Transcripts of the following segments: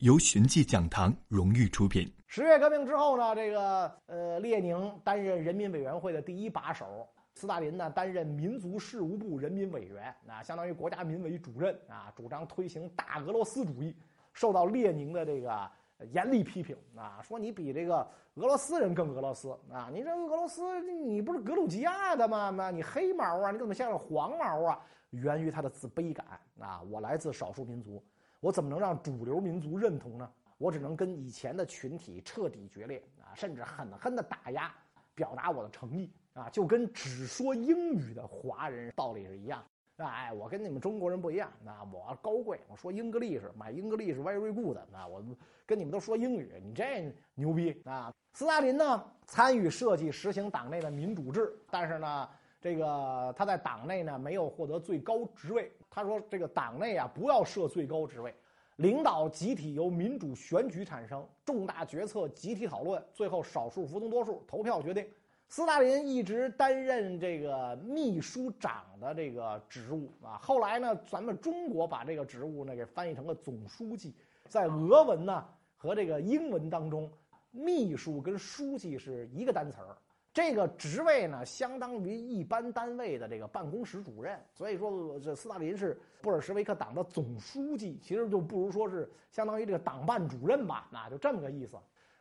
由寻迹讲堂荣誉出品。十月革命之后呢，这个呃，列宁担任人民委员会的第一把手，斯大林呢担任民族事务部人民委员，啊，相当于国家民委主任啊，主张推行大俄罗斯主义，受到列宁的这个严厉批评啊，说你比这个俄罗斯人更俄罗斯啊，你这俄罗斯你不是格鲁吉亚的吗？那你黑毛啊，你怎么像个黄毛啊？源于他的自卑感啊！我来自少数民族，我怎么能让主流民族认同呢？我只能跟以前的群体彻底决裂啊，甚至狠狠的打压，表达我的诚意啊，就跟只说英语的华人道理是一样。哎，我跟你们中国人不一样，那我高贵，我说英格利什，买英格利什 very good，那我跟你们都说英语，你这牛逼啊！斯大林呢，参与设计实行党内的民主制，但是呢。这个他在党内呢没有获得最高职位。他说：“这个党内啊不要设最高职位，领导集体由民主选举产生，重大决策集体讨论，最后少数服从多数投票决定。”斯大林一直担任这个秘书长的这个职务啊。后来呢，咱们中国把这个职务呢给翻译成了总书记。在俄文呢和这个英文当中，秘书跟书记是一个单词儿。这个职位呢，相当于一般单位的这个办公室主任，所以说这斯大林是布尔什维克党的总书记，其实就不如说是相当于这个党办主任吧，那就这么个意思。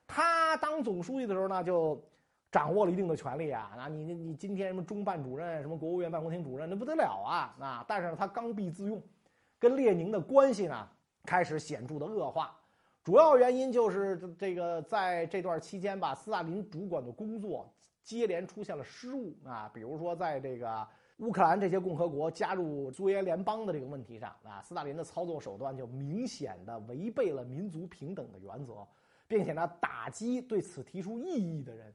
他当总书记的时候呢，就掌握了一定的权力啊，那你你你今天什么中办主任、什么国务院办公厅主任，那不得了啊，那但是呢，他刚愎自用，跟列宁的关系呢开始显著的恶化，主要原因就是这个在这段期间吧，斯大林主管的工作。接连出现了失误啊，比如说在这个乌克兰这些共和国加入苏维埃联邦的这个问题上啊，斯大林的操作手段就明显的违背了民族平等的原则，并且呢打击对此提出异议的人，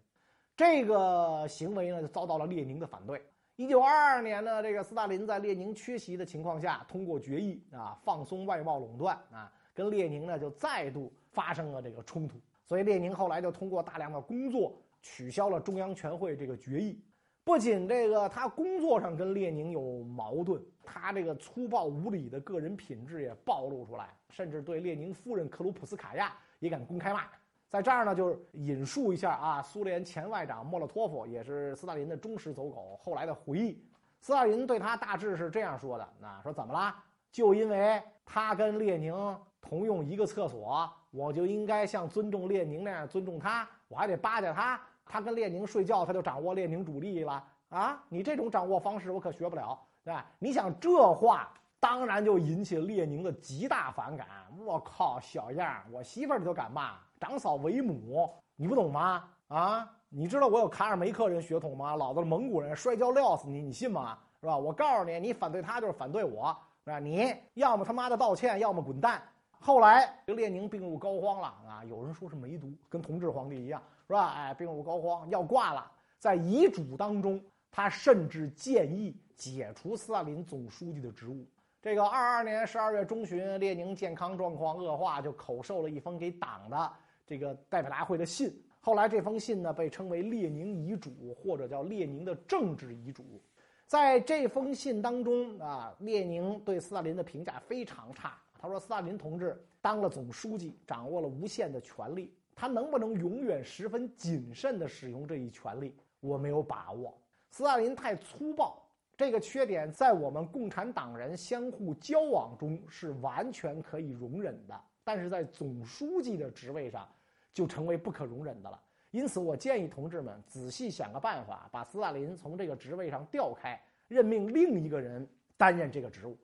这个行为呢就遭到了列宁的反对。一九二二年呢，这个斯大林在列宁缺席的情况下通过决议啊，放松外贸垄断啊，跟列宁呢就再度发生了这个冲突，所以列宁后来就通过大量的工作。取消了中央全会这个决议，不仅这个他工作上跟列宁有矛盾，他这个粗暴无礼的个人品质也暴露出来，甚至对列宁夫人克鲁普斯卡娅也敢公开骂。在这儿呢，就是引述一下啊，苏联前外长莫洛托夫也是斯大林的忠实走狗，后来的回忆，斯大林对他大致是这样说的：那说怎么啦？就因为他跟列宁同用一个厕所，我就应该像尊重列宁那样尊重他，我还得巴结他。他跟列宁睡觉，他就掌握列宁主力了啊！你这种掌握方式，我可学不了，对吧？你想这话，当然就引起列宁的极大反感。我靠，小样我媳妇儿你都敢骂，长嫂为母，你不懂吗？啊，你知道我有卡尔梅克人血统吗？老子蒙古人，摔跤撂死你，你信吗？是吧？我告诉你，你反对他就是反对我，是吧？你要么他妈的道歉，要么滚蛋。后来这列宁病入膏肓了啊！有人说是梅毒，跟同治皇帝一样。是吧？哎，病入膏肓，要挂了。在遗嘱当中，他甚至建议解除斯大林总书记的职务。这个二二年十二月中旬，列宁健康状况恶化，就口授了一封给党的这个代表大会的信。后来这封信呢，被称为列宁遗嘱，或者叫列宁的政治遗嘱。在这封信当中啊，列宁对斯大林的评价非常差。他说：“斯大林同志当了总书记，掌握了无限的权力。”他能不能永远十分谨慎地使用这一权利？我没有把握。斯大林太粗暴，这个缺点在我们共产党人相互交往中是完全可以容忍的，但是在总书记的职位上就成为不可容忍的了。因此，我建议同志们仔细想个办法，把斯大林从这个职位上调开，任命另一个人担任这个职务。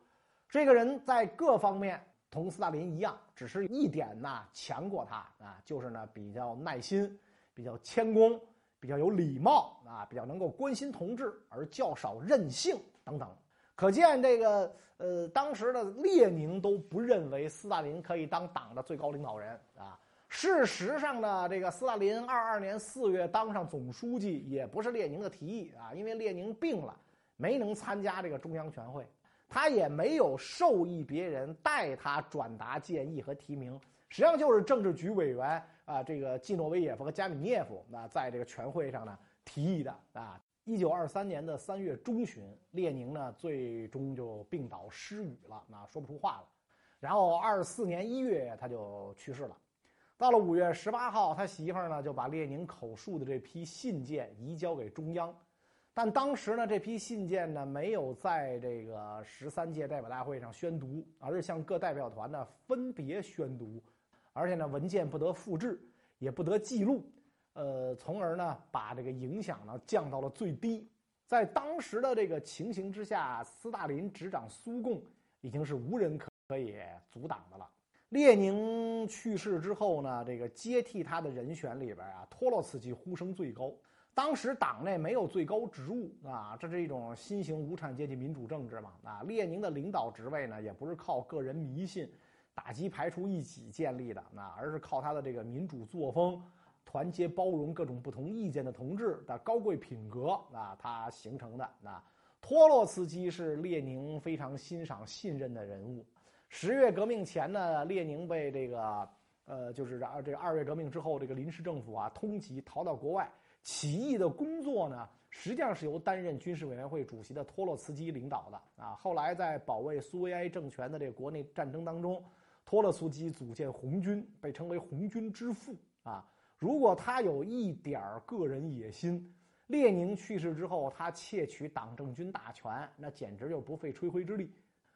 这个人在各方面。同斯大林一样，只是一点呢强过他啊，就是呢比较耐心，比较谦恭，比较有礼貌啊，比较能够关心同志，而较少任性等等。可见这个呃，当时的列宁都不认为斯大林可以当党的最高领导人啊。事实上呢，这个斯大林二二年四月当上总书记，也不是列宁的提议啊，因为列宁病了，没能参加这个中央全会。他也没有授意别人代他转达建议和提名，实际上就是政治局委员啊，这个季诺维耶夫和加米涅夫那，在这个全会上呢提议的啊。一九二三年的三月中旬，列宁呢最终就病倒失语了，那说不出话了。然后二四年一月他就去世了。到了五月十八号，他媳妇儿呢就把列宁口述的这批信件移交给中央，但当时呢这批信件呢没有在这个十三届代表大会上宣读，而是向各代表团呢分别宣读，而且呢文件不得复制，也不得记录，呃，从而呢把这个影响呢降到了最低。在当时的这个情形之下，斯大林执掌苏共已经是无人可以阻挡的了。列宁去世之后呢，这个接替他的人选里边啊，托洛茨基呼声最高。当时党内没有最高职务啊，这是一种新型无产阶级民主政治嘛啊。列宁的领导职位呢，也不是靠个人迷信、打击排除异己建立的啊，而是靠他的这个民主作风、团结包容各种不同意见的同志的高贵品格啊，他形成的啊。托洛茨基是列宁非常欣赏、信任的人物。十月革命前呢，列宁被这个呃，就是二这个二月革命之后，这个临时政府啊通缉，逃到国外。起义的工作呢，实际上是由担任军事委员会主席的托洛茨基领导的啊。后来在保卫苏维埃政权的这个国内战争当中，托洛茨基组建红军，被称为红军之父啊。如果他有一点个人野心，列宁去世之后，他窃取党政军大权，那简直就不费吹灰之力。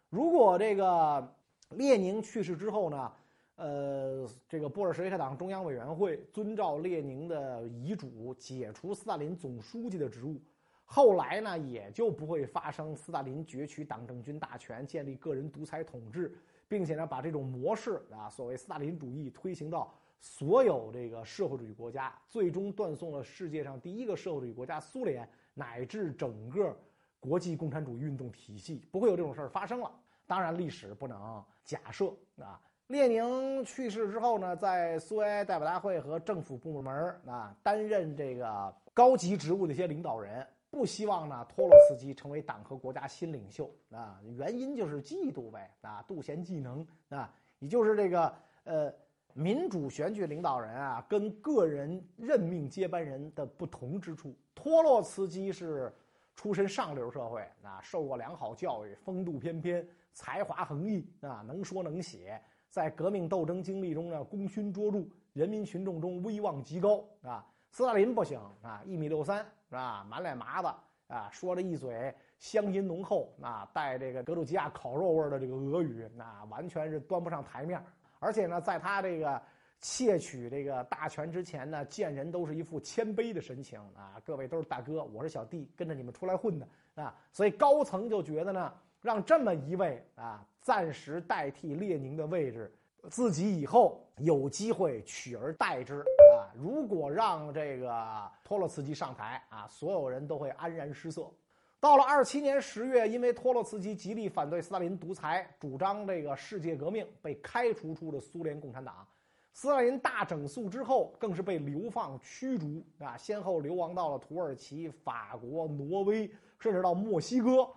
如果这个。列宁去世之后呢，呃，这个布尔什维克党中央委员会遵照列宁的遗嘱解除斯大林总书记的职务，后来呢也就不会发生斯大林攫取党政军大权、建立个人独裁统治，并且呢把这种模式啊，所谓斯大林主义推行到所有这个社会主义国家，最终断送了世界上第一个社会主义国家苏联乃至整个国际共产主义运动体系，不会有这种事儿发生了。当然，历史不能假设啊。列宁去世之后呢，在苏维埃代表大会和政府部门啊担任这个高级职务的一些领导人，不希望呢托洛茨基成为党和国家新领袖啊。原因就是嫉妒呗啊，妒贤嫉能啊。也就是这个呃，民主选举领导人啊，跟个人任命接班人的不同之处，托洛茨基是出身上流社会啊，受过良好教育，风度翩翩。才华横溢啊，能说能写，在革命斗争经历中呢，功勋卓著，人民群众中威望极高啊。斯大林不行啊，一米六三是吧？满脸麻子啊，说着一嘴乡音浓厚啊，带这个格鲁吉亚烤肉味的这个俄语，那完全是端不上台面。而且呢，在他这个窃取这个大权之前呢，见人都是一副谦卑的神情啊。各位都是大哥，我是小弟，跟着你们出来混的啊。所以高层就觉得呢。让这么一位啊，暂时代替列宁的位置，自己以后有机会取而代之啊。如果让这个托洛茨基上台啊，所有人都会黯然失色。到了二七年十月，因为托洛茨基极力反对斯大林独裁，主张这个世界革命，被开除出了苏联共产党。斯大林大整肃之后，更是被流放驱逐啊，先后流亡到了土耳其、法国、挪威，甚至到墨西哥。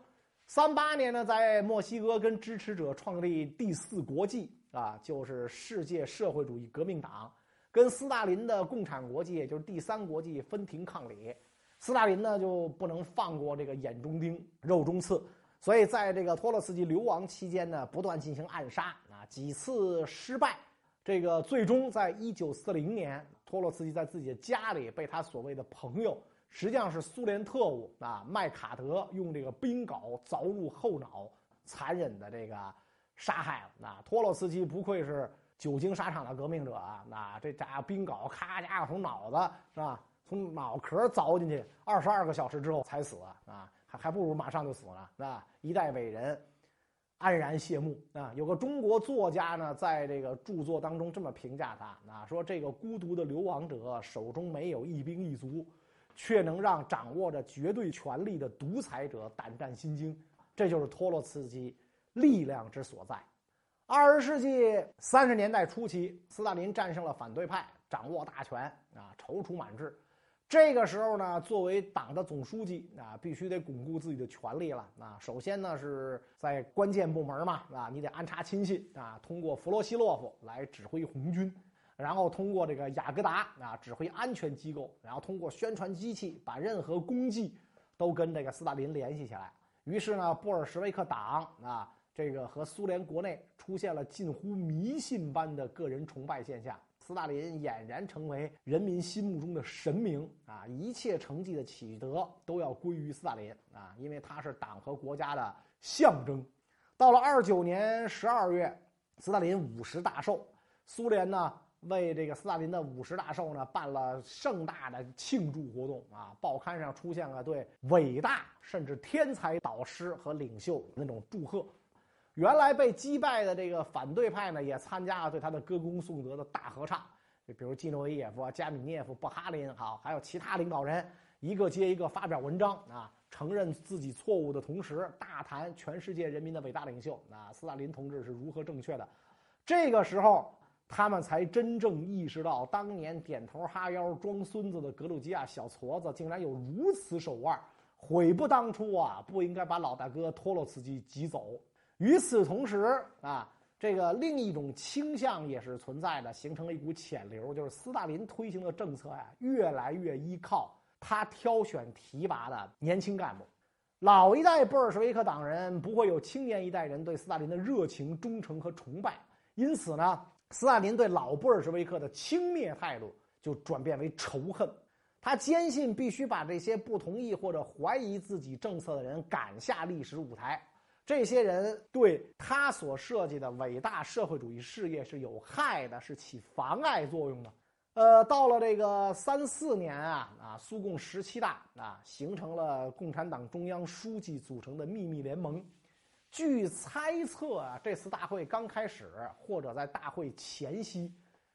三八年呢，在墨西哥跟支持者创立第四国际啊，就是世界社会主义革命党，跟斯大林的共产国际，也就是第三国际分庭抗礼。斯大林呢就不能放过这个眼中钉、肉中刺，所以在这个托洛茨基流亡期间呢，不断进行暗杀啊，几次失败。这个最终在一九四零年，托洛茨基在自己的家里被他所谓的朋友。实际上是苏联特务啊，麦卡德用这个冰镐凿入后脑，残忍的这个杀害了。那托洛茨基不愧是久经沙场的革命者啊，那这家冰镐咔家伙从脑子是吧，从脑壳凿进去，二十二个小时之后才死啊，还还不如马上就死呢，是吧？一代伟人黯然谢幕啊！有个中国作家呢，在这个著作当中这么评价他啊，说这个孤独的流亡者手中没有一兵一卒。却能让掌握着绝对权力的独裁者胆战心惊，这就是托洛茨基力量之所在。二十世纪三十年代初期，斯大林战胜了反对派，掌握大权啊，踌躇满志。这个时候呢，作为党的总书记啊，必须得巩固自己的权力了啊。首先呢，是在关键部门嘛啊，你得安插亲信啊，通过弗罗西洛夫来指挥红军。然后通过这个雅各达啊指挥安全机构，然后通过宣传机器把任何功绩都跟这个斯大林联系起来。于是呢，布尔什维克党啊这个和苏联国内出现了近乎迷信般的个人崇拜现象。斯大林俨然成为人民心目中的神明啊！一切成绩的取得都要归于斯大林啊，因为他是党和国家的象征。到了二九年十二月，斯大林五十大寿，苏联呢为这个斯大林的五十大寿呢办了盛大的庆祝活动啊！报刊上出现了对伟大甚至天才导师和领袖那种祝贺。原来被击败的这个反对派呢，也参加了对他的歌功颂德的大合唱，就比如季诺维耶夫、加米涅夫、布哈林，好，还有其他领导人，一个接一个发表文章啊，承认自己错误的同时，大谈全世界人民的伟大领袖啊，斯大林同志是如何正确的。这个时候，他们才真正意识到，当年点头哈腰装孙子的格鲁吉亚小矬子，竟然有如此手腕，悔不当初啊！不应该把老大哥托洛茨基挤走。与此同时啊，这个另一种倾向也是存在的，形成了一股潜流，就是斯大林推行的政策呀，越来越依靠他挑选提拔的年轻干部。老一代布尔什维克党人不会有青年一代人对斯大林的热情、忠诚和崇拜，因此呢，斯大林对老布尔什维克的轻蔑态度就转变为仇恨。他坚信必须把这些不同意或者怀疑自己政策的人赶下历史舞台。这些人对他所设计的伟大社会主义事业是有害的，是起妨碍作用的。呃，到了这个三四年啊啊，苏共十七大啊，形成了共产党中央书记组成的秘密联盟。据猜测啊，这次大会刚开始或者在大会前夕，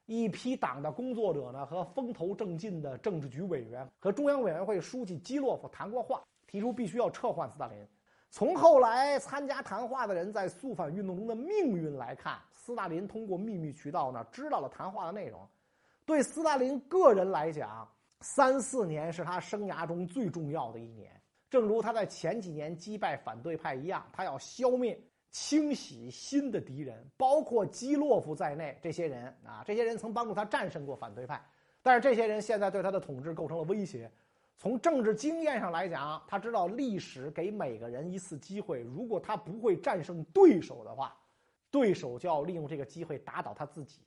一批党的工作者呢和风头正劲的政治局委员和中央委员会书记基洛夫谈过话，提出必须要撤换斯大林。从后来参加谈话的人在肃反运动中的命运来看，斯大林通过秘密渠道呢知道了谈话的内容。对斯大林个人来讲，三四年是他生涯中最重要的一年。正如他在前几年击败反对派一样，他要消灭、清洗新的敌人，包括基洛夫在内。这些人啊，这些人曾帮助他战胜过反对派，但是这些人现在对他的统治构成了威胁。从政治经验上来讲，他知道历史给每个人一次机会。如果他不会战胜对手的话，对手就要利用这个机会打倒他自己。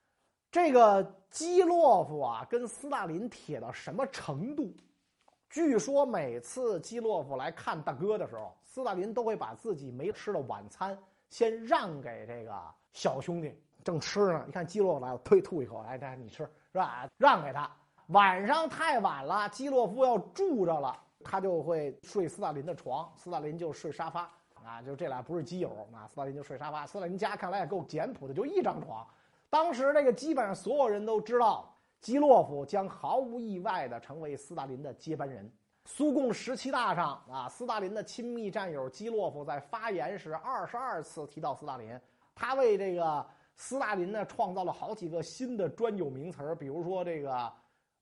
这个基洛夫啊，跟斯大林铁到什么程度？据说每次基洛夫来看大哥的时候，斯大林都会把自己没吃的晚餐先让给这个小兄弟，正吃呢。一看基洛夫来了，呸，吐一口，来，来，你吃是吧？让给他。晚上太晚了，基洛夫要住着了，他就会睡斯大林的床，斯大林就睡沙发啊，就这俩不是基友啊，斯大林就睡沙发。斯大林家看来也够简朴的，就一张床。当时这个基本上所有人都知道，基洛夫将毫无意外的成为斯大林的接班人。苏共十七大上啊，斯大林的亲密战友基洛夫在发言时二十二次提到斯大林，他为这个斯大林呢创造了好几个新的专有名词儿，比如说这个。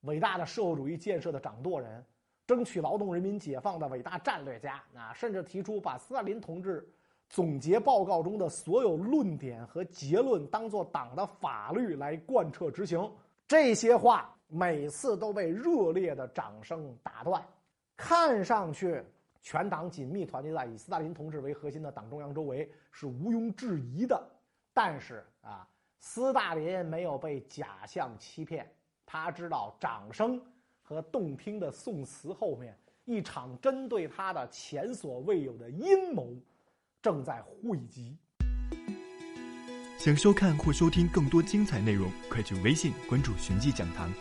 伟大的社会主义建设的掌舵人，争取劳动人民解放的伟大战略家啊，甚至提出把斯大林同志总结报告中的所有论点和结论当做党的法律来贯彻执行。这些话每次都被热烈的掌声打断。看上去，全党紧密团结在以斯大林同志为核心的党中央周围是毋庸置疑的。但是啊，斯大林没有被假象欺骗。他知道掌声和动听的宋词后面，一场针对他的前所未有的阴谋正在汇集。想收看或收听更多精彩内容，快去微信关注“寻迹讲堂”。